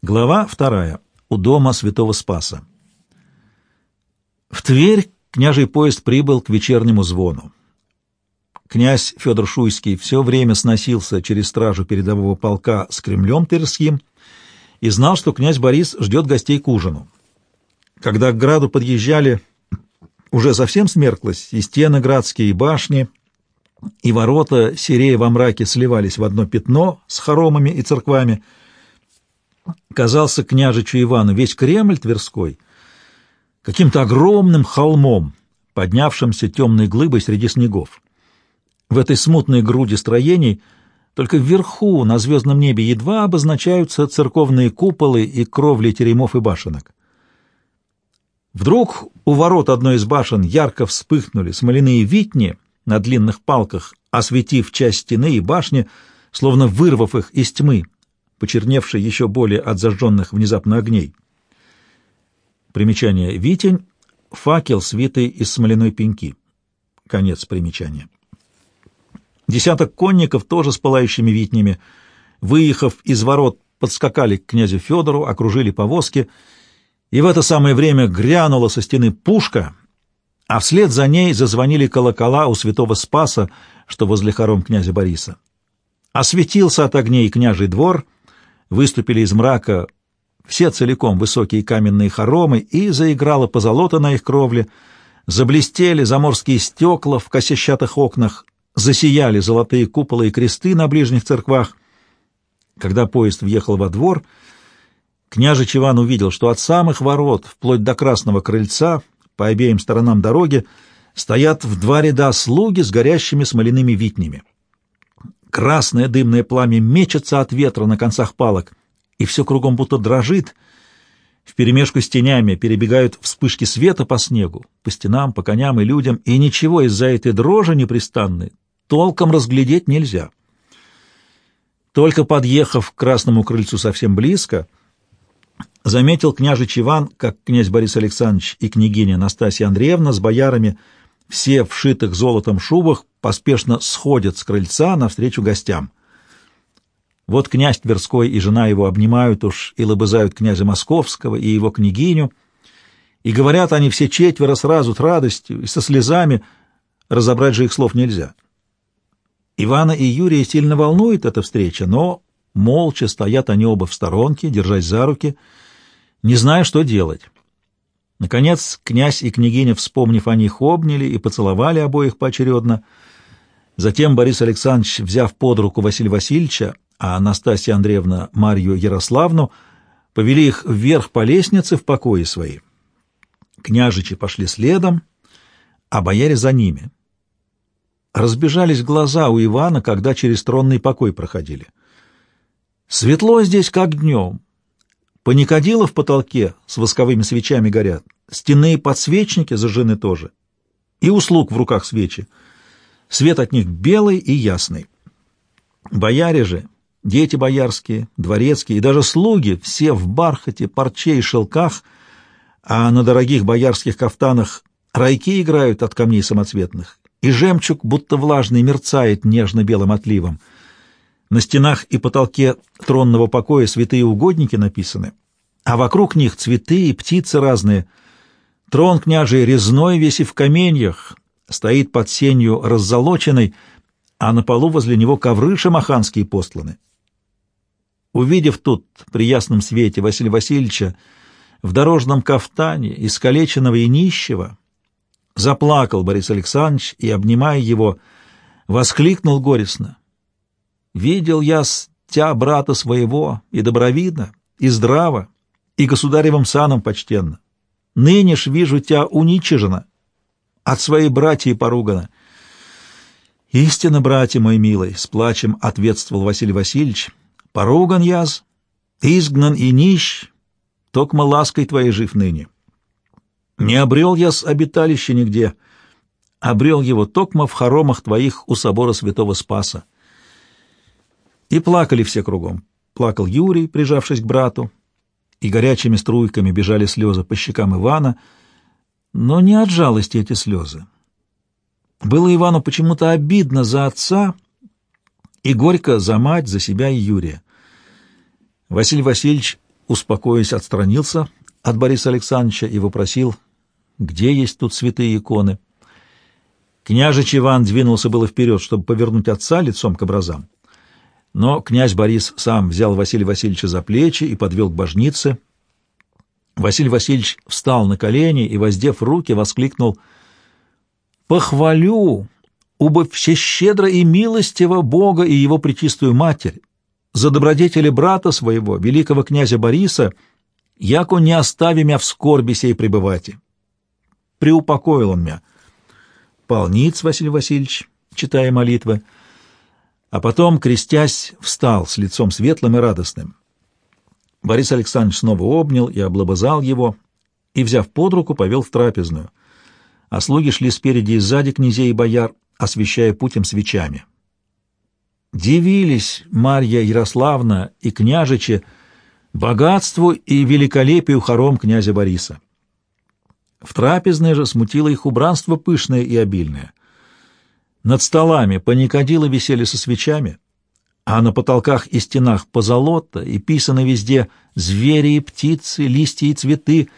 Глава вторая. У дома святого Спаса. В Тверь княжий поезд прибыл к вечернему звону. Князь Федор Шуйский все время сносился через стражу передового полка с Кремлем Тверским и знал, что князь Борис ждет гостей к ужину. Когда к граду подъезжали, уже совсем смерклось, и стены градские, и башни, и ворота, серея во мраке, сливались в одно пятно с хоромами и церквами — казался княжичу Ивану весь Кремль Тверской каким-то огромным холмом, поднявшимся темной глыбой среди снегов. В этой смутной груди строений только вверху, на звездном небе, едва обозначаются церковные куполы и кровли теремов и башенок. Вдруг у ворот одной из башен ярко вспыхнули смоляные витни на длинных палках, осветив часть стены и башни, словно вырвав их из тьмы, почерневший еще более от зажженных внезапно огней. Примечание «Витень» — факел, свитый из смоляной пеньки. Конец примечания. Десяток конников, тоже с пылающими витнями, выехав из ворот, подскакали к князю Федору, окружили повозки, и в это самое время грянула со стены пушка, а вслед за ней зазвонили колокола у святого Спаса, что возле хором князя Бориса. Осветился от огней княжий двор — выступили из мрака все целиком высокие каменные хоромы, и заиграла позолота на их кровле, заблестели заморские стекла в косящатых окнах, засияли золотые куполы и кресты на ближних церквах. Когда поезд въехал во двор, княжич Иван увидел, что от самых ворот, вплоть до красного крыльца, по обеим сторонам дороги, стоят в два ряда слуги с горящими смоляными витнями. Красное дымное пламя мечется от ветра на концах палок, и все кругом будто дрожит. Вперемешку с тенями перебегают вспышки света по снегу, по стенам, по коням и людям, и ничего из-за этой дрожи непрестанной толком разглядеть нельзя. Только подъехав к красному крыльцу совсем близко, заметил княжич Иван, как князь Борис Александрович и княгиня Настасья Андреевна с боярами — все в шитых золотом шубах поспешно сходят с крыльца навстречу гостям. Вот князь Тверской и жена его обнимают уж и лобызают князя Московского и его княгиню, и говорят они все четверо сразу с радостью и со слезами, разобрать же их слов нельзя. Ивана и Юрия сильно волнует эта встреча, но молча стоят они оба в сторонке, держась за руки, не зная, что делать. Наконец князь и княгиня, вспомнив о них, обняли и поцеловали обоих поочередно. Затем Борис Александрович, взяв под руку Василия Васильевича, а Анастасия Андреевна Марью Ярославну, повели их вверх по лестнице в покои свои. Княжичи пошли следом, а бояре за ними. Разбежались глаза у Ивана, когда через тронный покой проходили. Светло здесь, как днем, Паникадилы в потолке с восковыми свечами горят, стенные подсвечники зажжены тоже, и услуг в руках свечи. Свет от них белый и ясный. Бояре же, дети боярские, дворецкие и даже слуги, все в бархате, парче и шелках, а на дорогих боярских кафтанах райки играют от камней самоцветных, и жемчуг, будто влажный, мерцает нежно-белым отливом — на стенах и потолке тронного покоя святые угодники написаны, а вокруг них цветы и птицы разные. Трон княжий резной весь и в каменьях, стоит под сенью раззолоченной, а на полу возле него ковры шамаханские посланы. Увидев тут при ясном свете Василия Васильевича в дорожном кафтане, искалеченного и нищего, заплакал Борис Александрович и, обнимая его, воскликнул горестно. Видел я с тя брата своего, и добровидно, и здраво, и государевым саном почтенно. Ныне ж вижу тебя уничижена, от своей братьи поругана. Истинно, братья мой милый, с плачем ответствовал Василий Васильевич, поруган яз, изгнан и нищ, токмо лаской твоей жив ныне. Не обрел я с обиталища нигде, обрел его токмо в хоромах твоих у собора святого Спаса. И плакали все кругом. Плакал Юрий, прижавшись к брату, и горячими струйками бежали слезы по щекам Ивана, но не от жалости эти слезы. Было Ивану почему-то обидно за отца и горько за мать, за себя и Юрия. Василий Васильевич успокоясь, отстранился от Бориса Александровича и вопросил, где есть тут святые иконы. Княжич Иван двинулся было вперед, чтобы повернуть отца лицом к образам. Но князь Борис сам взял Василия Васильевича за плечи и подвел к божнице. Василий Васильевич встал на колени и, воздев руки, воскликнул «Похвалю, убо всещедро и милостиво Бога и Его Пречистую Матерь, за добродетели брата своего, великого князя Бориса, яко не остави мя в скорби сей пребывати». Приупокоил он мя. Полниц Василий Васильевич, читая молитвы, а потом, крестясь, встал с лицом светлым и радостным. Борис Александрович снова обнял и облобызал его, и, взяв под руку, повел в трапезную, а слуги шли спереди и сзади князей и бояр, освещая путем свечами. Дивились Марья Ярославна и княжичи богатству и великолепию хором князя Бориса. В трапезной же смутило их убранство пышное и обильное. Над столами паникадилы висели со свечами, а на потолках и стенах позолота и писаны везде звери и птицы, листья и цветы.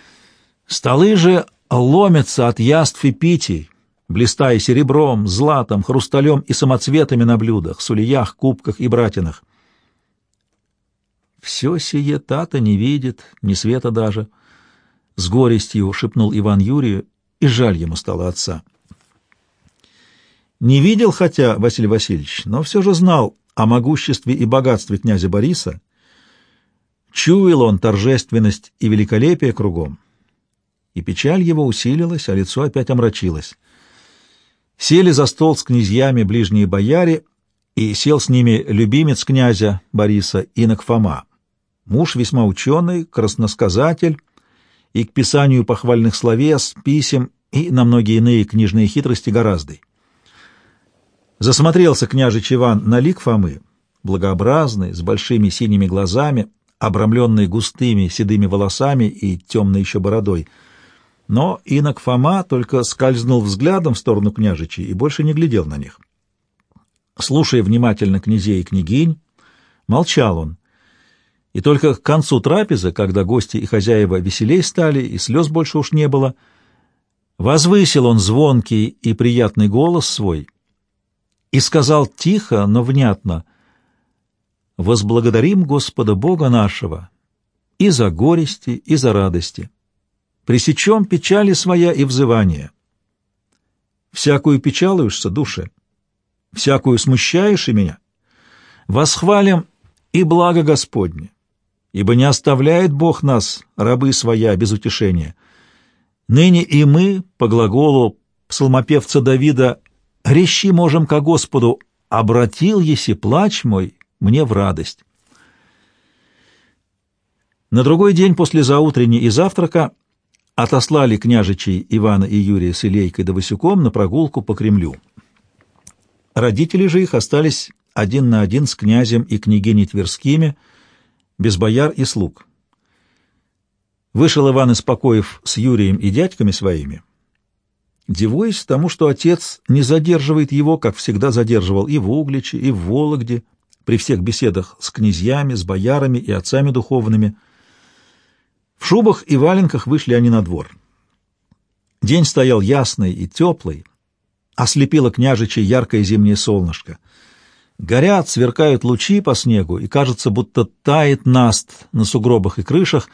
Столы же ломятся от яств и питий, блистая серебром, златом, хрусталем и самоцветами на блюдах, сулиях, кубках и братинах. Все сие тата не видит, ни света даже. С горестью шепнул Иван Юрию, и жаль ему стало отца. Не видел, хотя Василий Васильевич, но все же знал о могуществе и богатстве князя Бориса. Чуял он торжественность и великолепие кругом, и печаль его усилилась, а лицо опять омрачилось. Сели за стол с князьями ближние бояре, и сел с ними любимец князя Бориса, инок Фома. Муж весьма ученый, красносказатель, и к писанию похвальных словес, писем и на многие иные книжные хитрости гораздо. Засмотрелся княжич Иван на лик Фомы, благообразный, с большими синими глазами, обрамленный густыми седыми волосами и темной еще бородой. Но инок Фома только скользнул взглядом в сторону княжичей и больше не глядел на них. Слушая внимательно князей и княгинь, молчал он. И только к концу трапезы, когда гости и хозяева веселей стали, и слез больше уж не было, возвысил он звонкий и приятный голос свой — и сказал тихо, но внятно, «Возблагодарим Господа Бога нашего и за горести, и за радости. Пресечем печали своя и взывания. Всякую печалуешься, душе, всякую смущаешь и меня. Восхвалим и благо Господне, ибо не оставляет Бог нас, рабы своя, без утешения. Ныне и мы, по глаголу псалмопевца Давида, Рещи можем ко Господу, обратил еси плач мой мне в радость. На другой день после заутренней и завтрака отослали княжичей Ивана и Юрия с Илейкой да Васюком на прогулку по Кремлю. Родители же их остались один на один с князем и княгиней Тверскими, без бояр и слуг. Вышел Иван из покоев с Юрием и дядьками своими — дивуясь тому, что отец не задерживает его, как всегда задерживал и в Угличе, и в Вологде, при всех беседах с князьями, с боярами и отцами духовными. В шубах и валенках вышли они на двор. День стоял ясный и теплый, ослепило княжичей яркое зимнее солнышко. Горят, сверкают лучи по снегу, и кажется, будто тает наст на сугробах и крышах,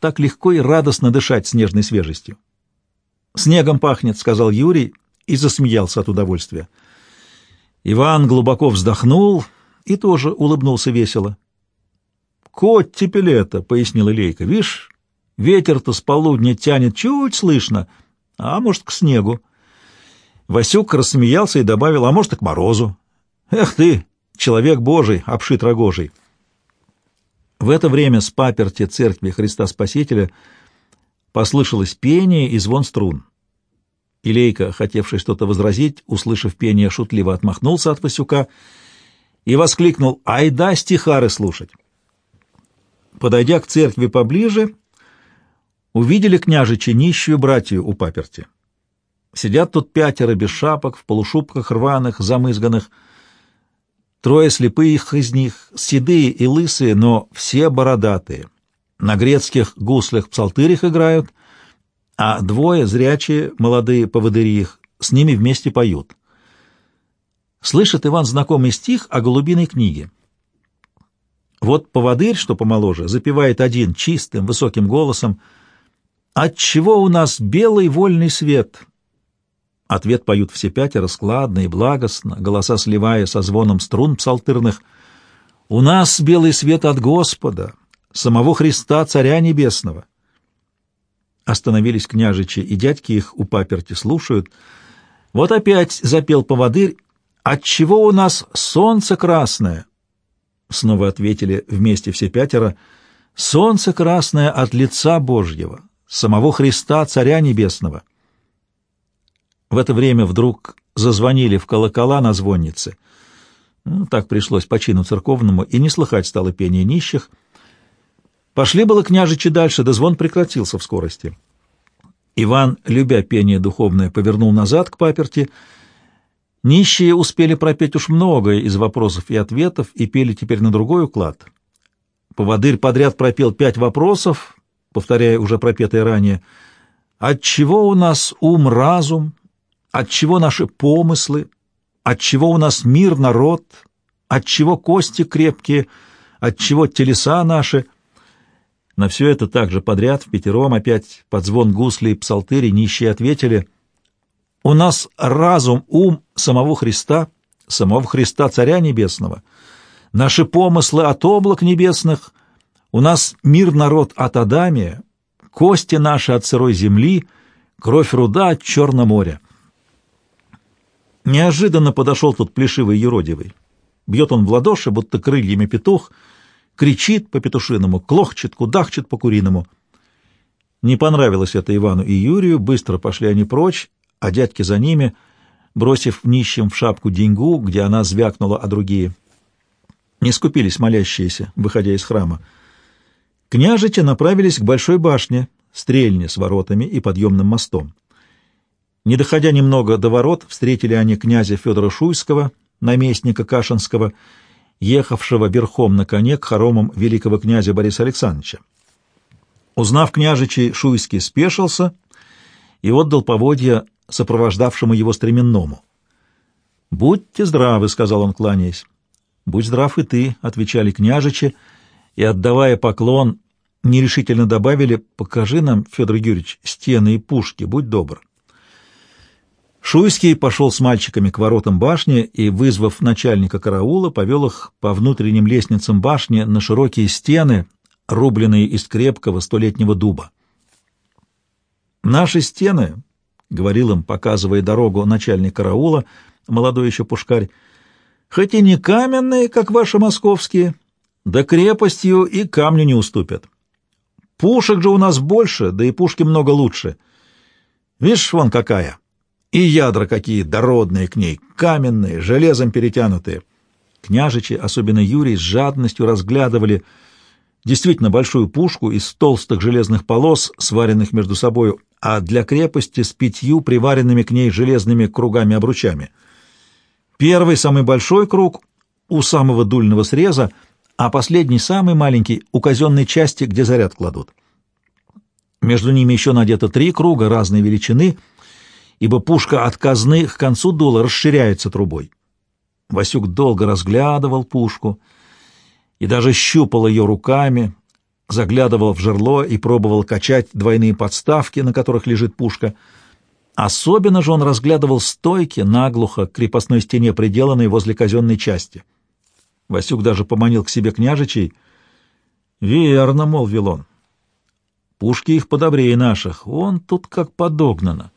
так легко и радостно дышать снежной свежестью. «Снегом пахнет», — сказал Юрий и засмеялся от удовольствия. Иван глубоко вздохнул и тоже улыбнулся весело. «Кот теперь это», — пояснила Лейка. «Вишь, ветер-то с полудня тянет чуть слышно, а может, к снегу». Васюк рассмеялся и добавил, а может, и к морозу. «Эх ты, человек божий, обшит рогожий». В это время с паперти церкви Христа Спасителя — Послышалось пение и звон струн. Илейка, хотевший что-то возразить, услышав пение, шутливо отмахнулся от Васюка и воскликнул «Айда стихары слушать!». Подойдя к церкви поближе, увидели княжичи нищую братью у паперти. Сидят тут пятеро без шапок, в полушубках рваных, замызганных. Трое слепых из них, седые и лысые, но все бородатые. На грецких гуслях-псалтырях играют, а двое, зрячие, молодые поводыри их, с ними вместе поют. Слышит Иван знакомый стих о голубиной книге. Вот поводырь, что помоложе, запевает один чистым, высоким голосом «Отчего у нас белый вольный свет?» Ответ поют все пятеро складно и благостно, голоса сливая со звоном струн псалтырных. «У нас белый свет от Господа, самого Христа, Царя Небесного». Остановились княжичи, и дядьки их у паперти слушают. Вот опять запел поводырь «Отчего у нас солнце красное?» Снова ответили вместе все пятеро «Солнце красное от лица Божьего, самого Христа, Царя Небесного». В это время вдруг зазвонили в колокола на звоннице. Ну, так пришлось по чину церковному, и не слыхать стало пение нищих. Пошли было княжичи дальше, да звон прекратился в скорости. Иван, любя пение духовное, повернул назад к паперти. Нищие успели пропеть уж многое из вопросов и ответов и пели теперь на другой уклад. Поводырь подряд пропел пять вопросов, повторяя уже пропетое ранее. «Отчего у нас ум-разум? Отчего наши помыслы? Отчего у нас мир, народ? Отчего кости крепкие? Отчего телеса наши? На все это также подряд, в пятером, опять под звон гусли и псалтыри нищие ответили «У нас разум, ум самого Христа, самого Христа Царя Небесного, наши помыслы от облак небесных, у нас мир, народ от Адамия, кости наши от сырой земли, кровь руда от Черного моря». Неожиданно подошел тут плешивый юродивый. Бьет он в ладоши, будто крыльями петух, кричит по-петушиному, клохчет, кудахчет по-куриному. Не понравилось это Ивану и Юрию, быстро пошли они прочь, а дядьки за ними, бросив нищим в шапку деньгу, где она звякнула, а другие. Не скупились молящиеся, выходя из храма. Княжичи направились к большой башне, стрельне с воротами и подъемным мостом. Не доходя немного до ворот, встретили они князя Федора Шуйского, наместника Кашинского, ехавшего верхом на коне к хоромам великого князя Бориса Александровича. Узнав княжичей, Шуйский спешился и отдал поводья сопровождавшему его стременному. «Будьте здравы», — сказал он, кланяясь. «Будь здрав и ты», — отвечали княжичи, и, отдавая поклон, нерешительно добавили, «Покажи нам, Федор Юрьевич, стены и пушки, будь добр». Шуйский пошел с мальчиками к воротам башни и, вызвав начальника караула, повел их по внутренним лестницам башни на широкие стены, рубленные из крепкого столетнего дуба. «Наши стены», — говорил им, показывая дорогу начальник караула, молодой еще пушкарь, — «хоть и не каменные, как ваши московские, да крепостью и камню не уступят. Пушек же у нас больше, да и пушки много лучше. Видишь, вон какая!» И ядра какие дородные к ней, каменные, железом перетянутые. Княжичи, особенно Юрий, с жадностью разглядывали действительно большую пушку из толстых железных полос, сваренных между собою, а для крепости с пятью приваренными к ней железными кругами-обручами. Первый, самый большой круг у самого дульного среза, а последний, самый маленький, у казенной части, где заряд кладут. Между ними еще надето три круга разной величины — ибо пушка от казны к концу дула расширяется трубой. Васюк долго разглядывал пушку и даже щупал ее руками, заглядывал в жерло и пробовал качать двойные подставки, на которых лежит пушка. Особенно же он разглядывал стойки наглухо к крепостной стене, приделанной возле казенной части. Васюк даже поманил к себе княжичей. «Верно», — молвил он. «Пушки их подобрее наших, он тут как подогнано.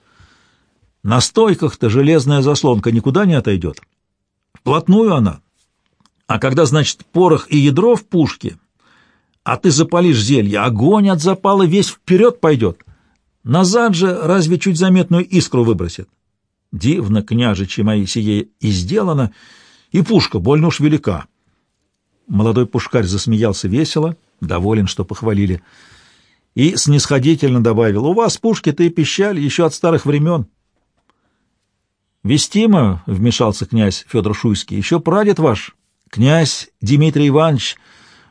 На стойках-то железная заслонка никуда не отойдет. Вплотную она. А когда, значит, порох и ядро в пушке, а ты запалишь зелье, огонь от запала весь вперед пойдет. Назад же разве чуть заметную искру выбросит. Дивно, княжичи мои, сие и сделано, и пушка больно уж велика. Молодой пушкарь засмеялся весело, доволен, что похвалили, и снисходительно добавил, «У вас пушки-то и пищали еще от старых времен». «Вестимо», — вмешался князь Федор Шуйский, — «еще прадед ваш, князь Дмитрий Иванович,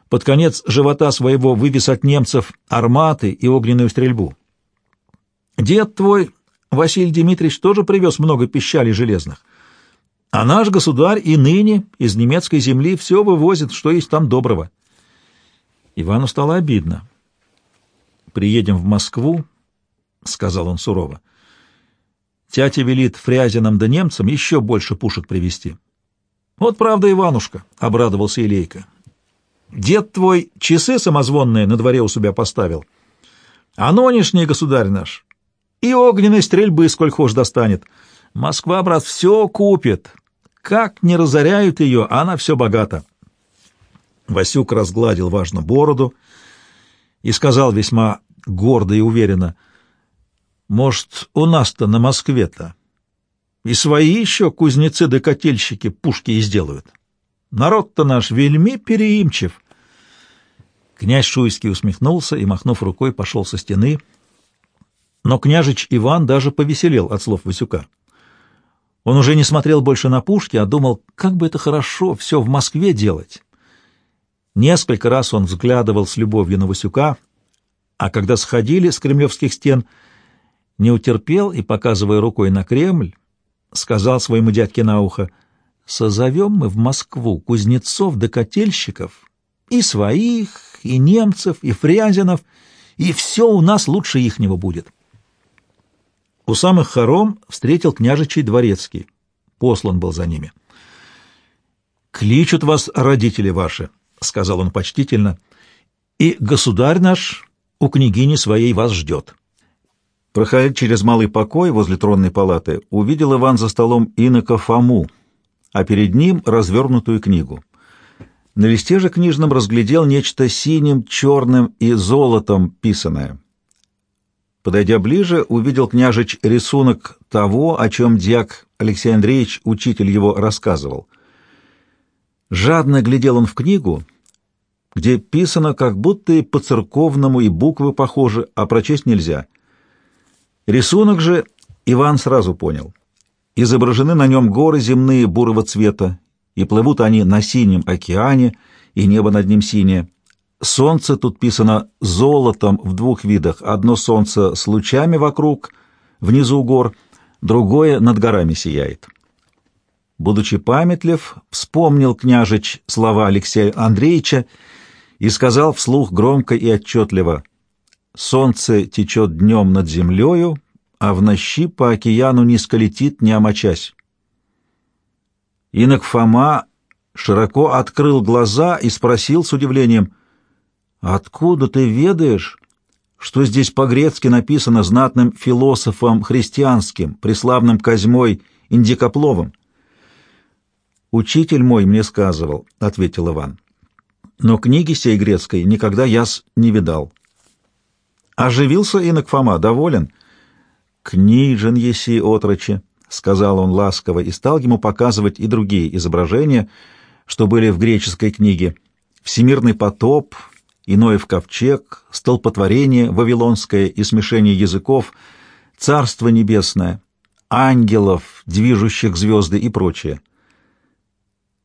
под конец живота своего вывез от немцев арматы и огненную стрельбу. Дед твой, Василий Дмитриевич, тоже привез много пищалей железных. А наш государь и ныне из немецкой земли все вывозит, что есть там доброго. Ивану стало обидно. «Приедем в Москву», — сказал он сурово. «Тятя велит фрязинам да немцам еще больше пушек привезти». «Вот правда, Иванушка», — обрадовался Илейка. «Дед твой часы самозвонные на дворе у себя поставил, а нынешний государь наш и огненной стрельбы сколь хошь достанет. Москва, брат, все купит. Как не разоряют ее, она все богата». Васюк разгладил важно бороду и сказал весьма гордо и уверенно, «Может, у нас-то на Москве-то и свои еще кузнецы да котельщики пушки и сделают. Народ-то наш вельми переимчив». Князь Шуйский усмехнулся и, махнув рукой, пошел со стены. Но княжич Иван даже повеселел от слов Васюка. Он уже не смотрел больше на пушки, а думал, как бы это хорошо все в Москве делать. Несколько раз он взглядывал с любовью на Васюка, а когда сходили с кремлевских стен, не утерпел и, показывая рукой на Кремль, сказал своему дядьке на ухо, «Созовем мы в Москву кузнецов да котельщиков, и своих, и немцев, и фрязинов, и все у нас лучше ихнего будет». У самых хором встретил княжичий дворецкий. Послан был за ними. «Кличут вас родители ваши», — сказал он почтительно, — «и государь наш у княгини своей вас ждет». Проходя через малый покой возле тронной палаты, увидел Иван за столом инока Фому, а перед ним развернутую книгу. На листе же книжном разглядел нечто синим, черным и золотом писанное. Подойдя ближе, увидел княжич рисунок того, о чем дьяк Алексей Андреевич, учитель его, рассказывал. Жадно глядел он в книгу где писано как будто и по-церковному, и буквы похожи, а прочесть нельзя. Рисунок же Иван сразу понял. Изображены на нем горы земные бурого цвета, и плывут они на синем океане, и небо над ним синее. Солнце тут писано золотом в двух видах. Одно солнце с лучами вокруг, внизу гор, другое над горами сияет. Будучи памятлив, вспомнил княжич слова Алексея Андреевича и сказал вслух громко и отчетливо «Солнце течет днем над землею, а в нощи по океану низко летит, не омочась». Инок Фома широко открыл глаза и спросил с удивлением «Откуда ты ведаешь?» что здесь по-грецки написано знатным философом христианским, преславным Козьмой Индикопловым. «Учитель мой мне сказывал», — ответил Иван но книги сей грецкой никогда яс не видал. Оживился инок Фома, доволен. «Книжен еси, отрочи», — сказал он ласково и стал ему показывать и другие изображения, что были в греческой книге. Всемирный потоп, Иноев ковчег, столпотворение вавилонское и смешение языков, царство небесное, ангелов, движущих звезды и прочее.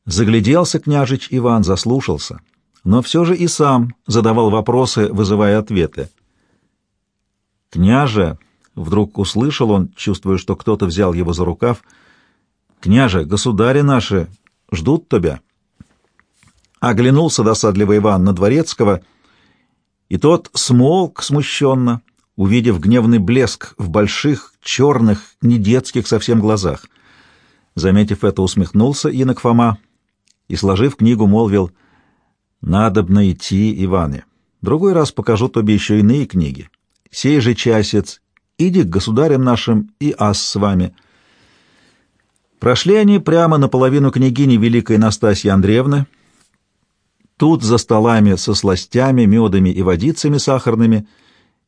Загляделся княжич Иван, заслушался — но все же и сам задавал вопросы, вызывая ответы. «Княже!» — вдруг услышал он, чувствуя, что кто-то взял его за рукав. «Княже, государи наши ждут тебя!» Оглянулся досадливый Иван на Дворецкого, и тот смолк смущенно, увидев гневный блеск в больших, черных, не детских совсем глазах. Заметив это, усмехнулся инок Фома и, сложив книгу, молвил — Надобно идти, Иване. Другой раз покажу тебе еще иные книги. Сей же часец, иди к государям нашим и ас с вами. Прошли они прямо наполовину княгини Великой Настасьи Андреевны. Тут за столами со сластями, медами и водицами сахарными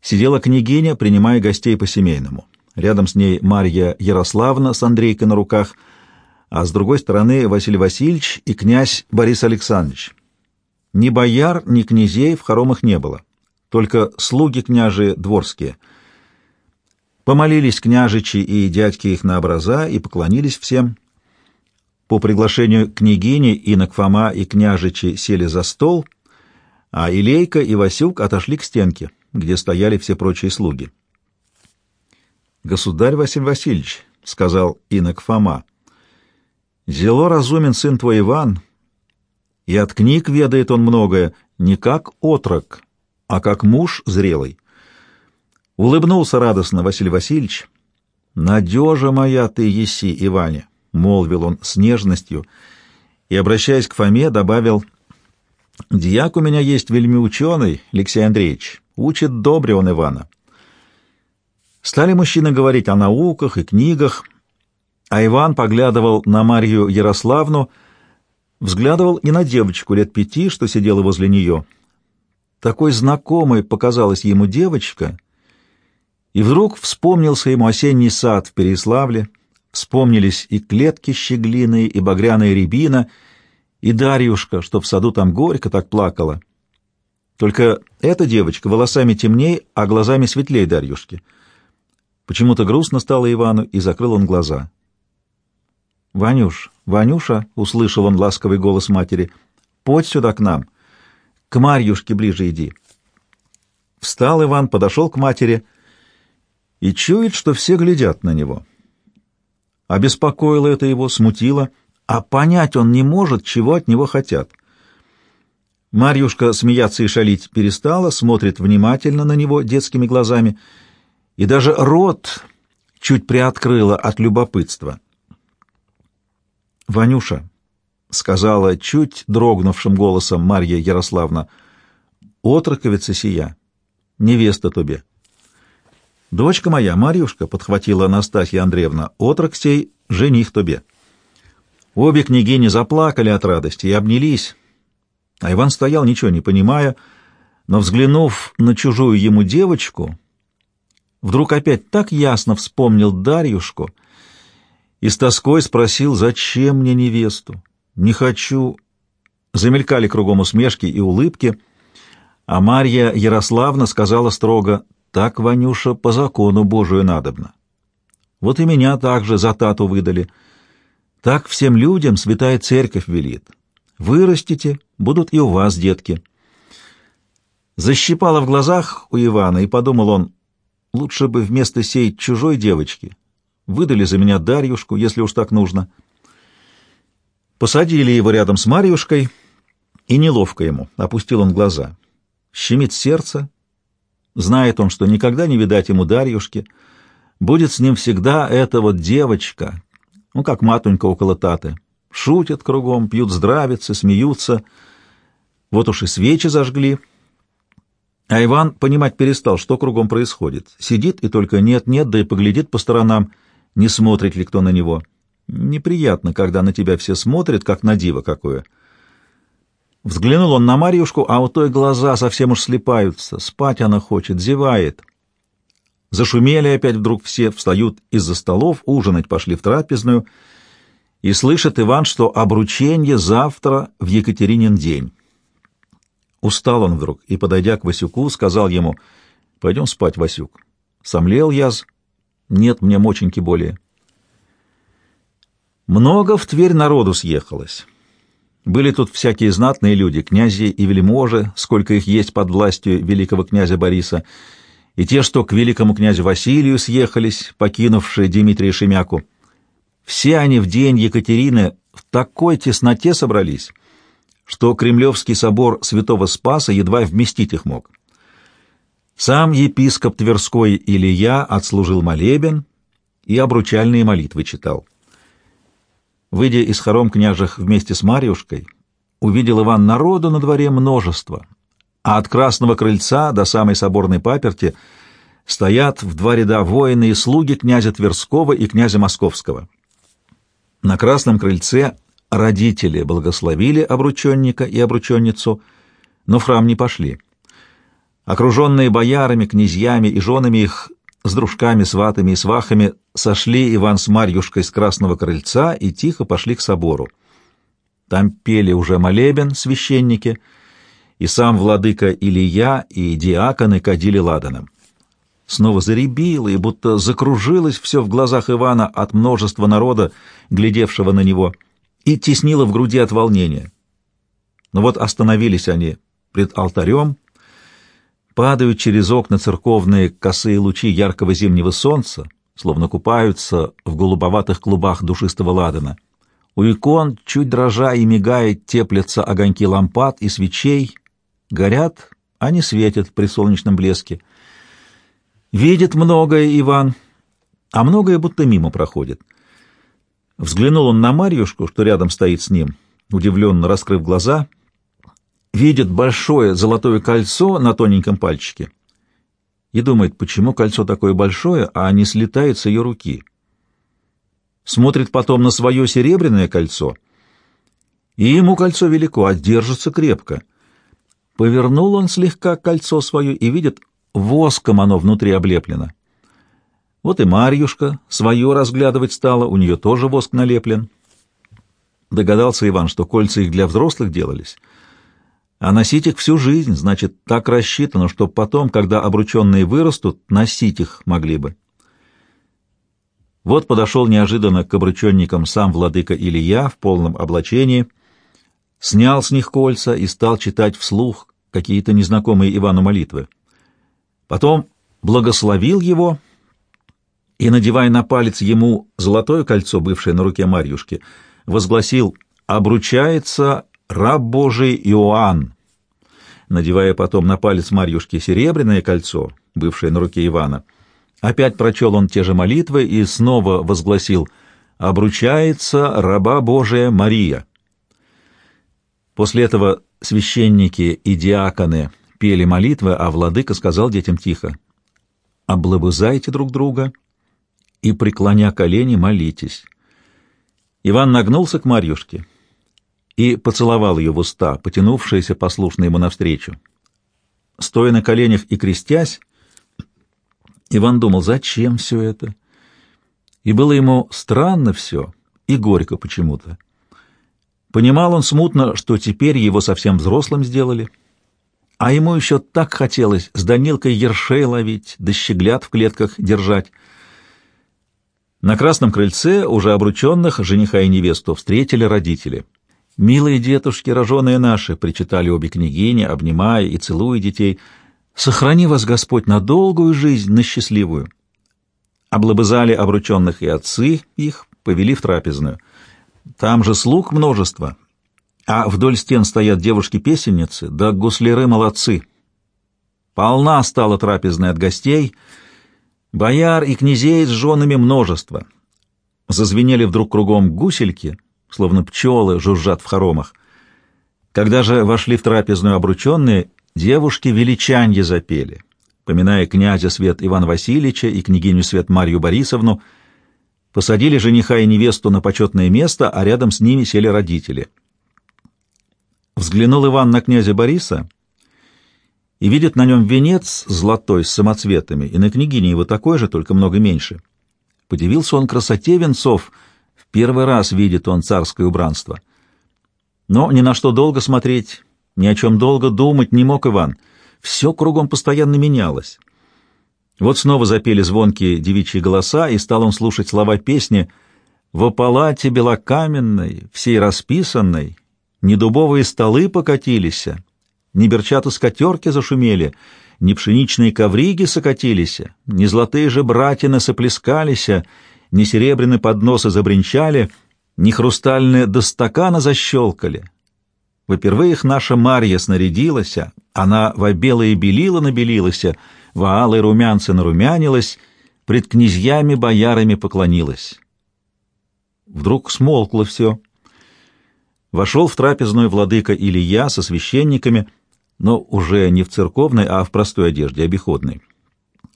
сидела княгиня, принимая гостей по-семейному. Рядом с ней Марья Ярославна с Андрейкой на руках, а с другой стороны Василий Васильевич и князь Борис Александрович. Ни бояр, ни князей в хоромах не было, только слуги княжи дворские. Помолились княжичи и дядьки их на образа и поклонились всем. По приглашению княгини инок Фома и княжичи сели за стол, а Илейка и Васюк отошли к стенке, где стояли все прочие слуги. «Государь Василий Васильевич», — сказал инок Фома, — «зело разумен сын твой Иван, и от книг ведает он многое, не как отрок, а как муж зрелый». Улыбнулся радостно Василий Васильевич. «Надежа моя ты еси, Иване», — молвил он с нежностью, и, обращаясь к Фоме, добавил, «Дьяк у меня есть вельми ученый, Алексей Андреевич, учит добре он Ивана». Стали мужчины говорить о науках и книгах, а Иван поглядывал на Марью Ярославну, взглядывал и на девочку лет пяти, что сидела возле нее. Такой знакомой показалась ему девочка, и вдруг вспомнился ему осенний сад в Переславле, вспомнились и клетки щеглиные, и багряная рябина, и Дарьюшка, что в саду там горько так плакала. Только эта девочка волосами темней, а глазами светлее Дарьюшки — Почему-то грустно стало Ивану, и закрыл он глаза. «Ванюш, Ванюша!» — услышал он ласковый голос матери. «Подь сюда к нам. К Марьюшке ближе иди». Встал Иван, подошел к матери и чует, что все глядят на него. Обеспокоило это его, смутило, а понять он не может, чего от него хотят. Марьюшка смеяться и шалить перестала, смотрит внимательно на него детскими глазами — и даже рот чуть приоткрыла от любопытства. «Ванюша», — сказала чуть дрогнувшим голосом Марья Ярославна, — «отроковица сия, невеста тебе». «Дочка моя, Марьюшка», — подхватила Анастасия Андреевна, — «отрок сей, жених тебе». Обе княгини заплакали от радости и обнялись, а Иван стоял, ничего не понимая, но, взглянув на чужую ему девочку, Вдруг опять так ясно вспомнил Дарьюшку и с тоской спросил, зачем мне невесту? Не хочу. Замелькали кругом усмешки и улыбки, а Марья Ярославна сказала строго, так, Ванюша, по закону Божию надобно. Вот и меня также за тату выдали. Так всем людям святая церковь велит. Вырастите, будут и у вас детки. Защипало в глазах у Ивана, и подумал он, Лучше бы вместо сей чужой девочки выдали за меня Дарьюшку, если уж так нужно. Посадили его рядом с Марьюшкой, и неловко ему, опустил он глаза. Щемит сердце, знает он, что никогда не видать ему Дарьюшки, будет с ним всегда эта вот девочка, ну, как матунька около таты. Шутят кругом, пьют здравицы, смеются. Вот уж и свечи зажгли, а Иван понимать перестал, что кругом происходит. Сидит и только нет-нет, да и поглядит по сторонам, не смотрит ли кто на него. Неприятно, когда на тебя все смотрят, как на диво какое. Взглянул он на Марьюшку, а у той глаза совсем уж слепаются. Спать она хочет, зевает. Зашумели опять вдруг все, встают из-за столов, ужинать пошли в трапезную, и слышит Иван, что обручение завтра в Екатеринин день. Устал он вдруг и, подойдя к Васюку, сказал ему, «Пойдем спать, Васюк. Сомлел яз, нет мне моченьки более». Много в Тверь народу съехалось. Были тут всякие знатные люди, князи и вельможи, сколько их есть под властью великого князя Бориса, и те, что к великому князю Василию съехались, покинувшие Дмитрия Шемяку. Все они в день Екатерины в такой тесноте собрались, что Кремлевский собор святого Спаса едва вместить их мог. Сам епископ Тверской Илья отслужил молебен и обручальные молитвы читал. Выйдя из хором княжих вместе с Марьюшкой, увидел Иван народу на дворе множество, а от красного крыльца до самой соборной паперти стоят в два ряда воины и слуги князя Тверского и князя Московского. На красном крыльце Родители благословили обрученника и обрученницу, но в храм не пошли. Окруженные боярами, князьями и женами их, с дружками, сватами и свахами, сошли Иван с Марьюшкой с Красного Крыльца и тихо пошли к собору. Там пели уже молебен священники, и сам владыка Илья и диаконы кадили ладаном. Снова заребило и будто закружилось все в глазах Ивана от множества народа, глядевшего на него — и теснило в груди от волнения. Но вот остановились они пред алтарем, падают через окна церковные косые лучи яркого зимнего солнца, словно купаются в голубоватых клубах душистого ладана. У икон, чуть дрожа и мигая, теплятся огоньки лампад и свечей, горят, а не светят при солнечном блеске. Видит многое Иван, а многое будто мимо проходит. Взглянул он на Марьюшку, что рядом стоит с ним, удивленно раскрыв глаза — видит большое золотое кольцо на тоненьком пальчике и думает, почему кольцо такое большое, а не слетает с ее руки. Смотрит потом на свое серебряное кольцо, и ему кольцо велико, а держится крепко. Повернул он слегка кольцо свое и видит, воском оно внутри облеплено. Вот и Марьюшка свое разглядывать стала, у нее тоже воск налеплен. Догадался Иван, что кольца их для взрослых делались — а носить их всю жизнь, значит, так рассчитано, что потом, когда обрученные вырастут, носить их могли бы. Вот подошел неожиданно к обрученникам сам владыка Илья в полном облачении, снял с них кольца и стал читать вслух какие-то незнакомые Ивану молитвы. Потом благословил его и, надевая на палец ему золотое кольцо, бывшее на руке Марьюшки, возгласил «Обручается раб Божий Иоанн, надевая потом на палец Марьюшки серебряное кольцо, бывшее на руке Ивана. Опять прочел он те же молитвы и снова возгласил «Обручается раба Божия Мария». После этого священники и диаконы пели молитвы, а владыка сказал детям тихо «Облобызайте друг друга и, преклоня колени, молитесь». Иван нагнулся к Марьюшке и поцеловал ее в уста, потянувшаяся послушно ему навстречу. Стоя на коленях и крестясь, Иван думал, зачем все это? И было ему странно все и горько почему-то. Понимал он смутно, что теперь его совсем взрослым сделали, а ему еще так хотелось с Данилкой ершей ловить, да щеглят в клетках держать. На красном крыльце уже обрученных жениха и невесту встретили родители — «Милые детушки, роженые наши!» — причитали обе княгини, обнимая и целуя детей. «Сохрани вас, Господь, на долгую жизнь, на счастливую!» Облобызали обрученных и отцы их, повели в трапезную. Там же слуг множество, а вдоль стен стоят девушки-песенницы, да гусляры молодцы. Полна стала трапезная от гостей, бояр и князей с женами множество. Зазвенели вдруг кругом гусельки — словно пчелы жужжат в хоромах. Когда же вошли в трапезную обрученные, девушки величанье запели, поминая князя Свет Ивана Васильевича и княгиню Свет Марью Борисовну, посадили жениха и невесту на почетное место, а рядом с ними сели родители. Взглянул Иван на князя Бориса и видит на нем венец золотой с самоцветами, и на княгине его такой же, только много меньше. Подивился он красоте венцов — Первый раз видит он царское убранство. Но ни на что долго смотреть, ни о чем долго думать не мог Иван. Все кругом постоянно менялось. Вот снова запели звонкие девичьи голоса, и стал он слушать слова песни «Во палате белокаменной, всей расписанной, ни дубовые столы покатились, ни берчата скатерки зашумели, ни пшеничные ковриги сокатились, ни золотые же братины соплескались, ни серебряные подносы забринчали, ни хрустальные до стакана защелкали. Во-первых, наша Марья снарядилась, она во белое белила набелилась, во алой румянце нарумянилась, пред князьями боярами поклонилась. Вдруг смолкло все. Вошел в трапезную владыка Илья со священниками, но уже не в церковной, а в простой одежде, обиходной.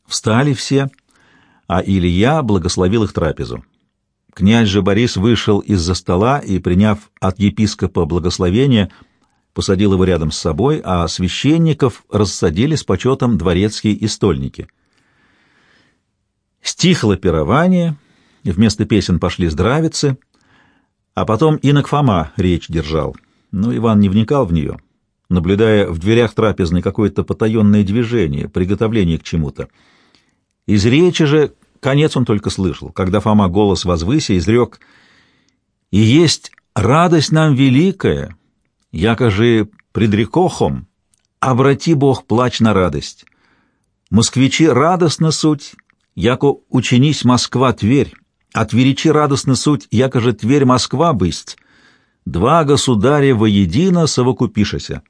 Встали все — а Илья благословил их трапезу. Князь же Борис вышел из-за стола и, приняв от епископа благословение, посадил его рядом с собой, а священников рассадили с почетом дворецкие и стольники. Стихло пирование, вместо песен пошли здравицы, а потом инок Фома речь держал, но Иван не вникал в нее, наблюдая в дверях трапезной какое-то потаенное движение, приготовление к чему-то. Из речи же конец он только слышал, когда Фома голос возвыся изрек «И есть радость нам великая, якоже предрекохом, обрати Бог плач на радость. Москвичи радостно суть, яко ученись Москва-Тверь, а тверичи радостно суть, яко же Тверь-Москва бысть. Два государя воедино совокупишася.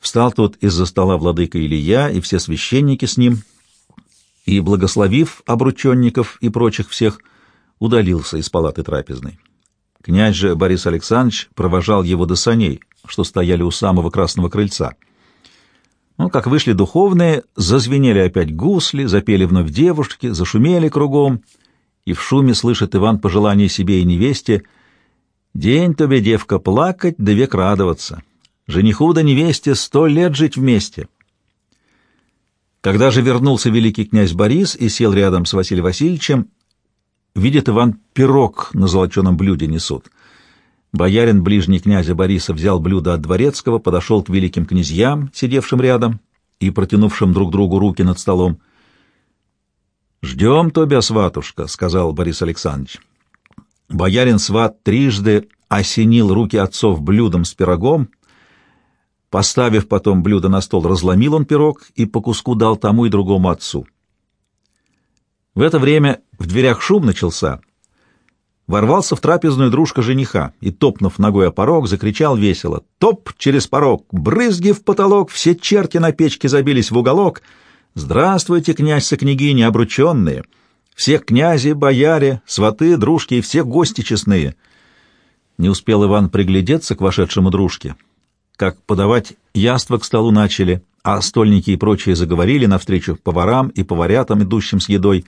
Встал тут из-за стола владыка Илья и все священники с ним, и, благословив обрученников и прочих всех, удалился из палаты трапезной. Князь же Борис Александрович провожал его до саней, что стояли у самого красного крыльца. Ну, как вышли духовные, зазвенели опять гусли, запели вновь девушки, зашумели кругом, и в шуме слышит Иван пожелание себе и невесте «День тебе, девка, плакать, да век радоваться. Жениху да невесте сто лет жить вместе». Когда же вернулся великий князь Борис и сел рядом с Василием Васильевичем, видит Иван пирог на золоченом блюде несут. Боярин, ближний князя Бориса, взял блюдо от дворецкого, подошел к великим князьям, сидевшим рядом и протянувшим друг другу руки над столом. «Ждем тебя, сватушка», — сказал Борис Александрович. Боярин сват трижды осенил руки отцов блюдом с пирогом, Поставив потом блюдо на стол, разломил он пирог и по куску дал тому и другому отцу. В это время в дверях шум начался. Ворвался в трапезную дружка жениха и, топнув ногой о порог, закричал весело. «Топ через порог! Брызги в потолок! Все черти на печке забились в уголок! Здравствуйте, князь со княгиней, обрученные! Всех князи, бояре, сваты, дружки и все гости честные!» Не успел Иван приглядеться к вошедшему дружке как подавать яство к столу начали, а стольники и прочие заговорили навстречу поварам и поварятам, идущим с едой.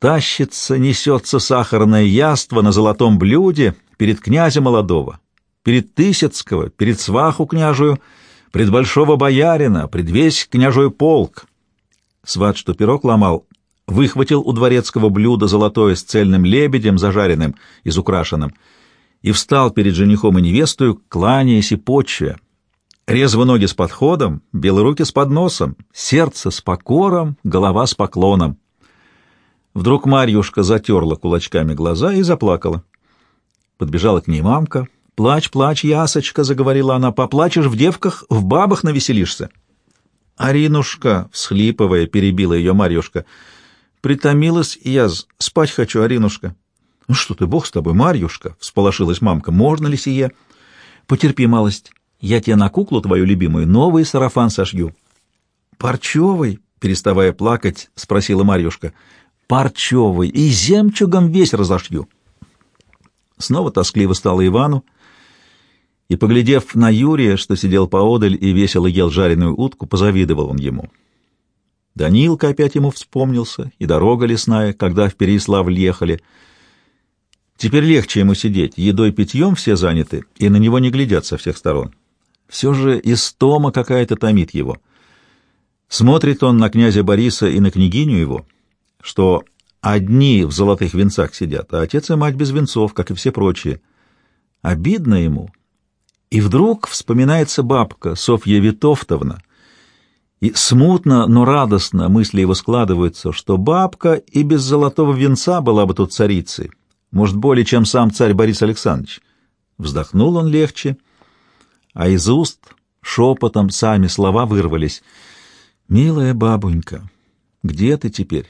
Тащится, несется сахарное яство на золотом блюде перед князя молодого, перед Тысяцкого, перед сваху княжую, пред большого боярина, пред весь княжой полк. Сват, что пирог ломал, выхватил у дворецкого блюдо золотое с цельным лебедем зажаренным, изукрашенным — и встал перед женихом и невестою, кланяясь и почвя. Резво ноги с подходом, белые руки с подносом, сердце с покором, голова с поклоном. Вдруг Марьюшка затерла кулачками глаза и заплакала. Подбежала к ней мамка. «Плачь, плачь, ясочка!» — заговорила она. «Поплачешь в девках, в бабах навеселишься!» «Аринушка!» — всхлипывая, перебила ее Марьюшка. «Притомилась я, спать хочу, Аринушка!» «Ну что ты, бог с тобой, Марьюшка!» — всполошилась мамка. «Можно ли сие?» «Потерпи малость. Я тебе на куклу твою любимую новый сарафан сошью». «Парчевый?» — переставая плакать, спросила Марьюшка. «Парчевый. И земчугом весь разошью». Снова тоскливо стало Ивану, и, поглядев на Юрия, что сидел поодаль и весело ел жареную утку, позавидовал он ему. Данилка опять ему вспомнился, и дорога лесная, когда в Переяславль ехали — Теперь легче ему сидеть, едой-питьем все заняты, и на него не глядят со всех сторон. Все же истома какая-то томит его. Смотрит он на князя Бориса и на княгиню его, что одни в золотых венцах сидят, а отец и мать без венцов, как и все прочие. Обидно ему. И вдруг вспоминается бабка Софья Витовтовна, и смутно, но радостно мысли его складываются, что бабка и без золотого венца была бы тут царицей может, более, чем сам царь Борис Александрович. Вздохнул он легче, а из уст шепотом сами слова вырвались. «Милая бабунька, где ты теперь?»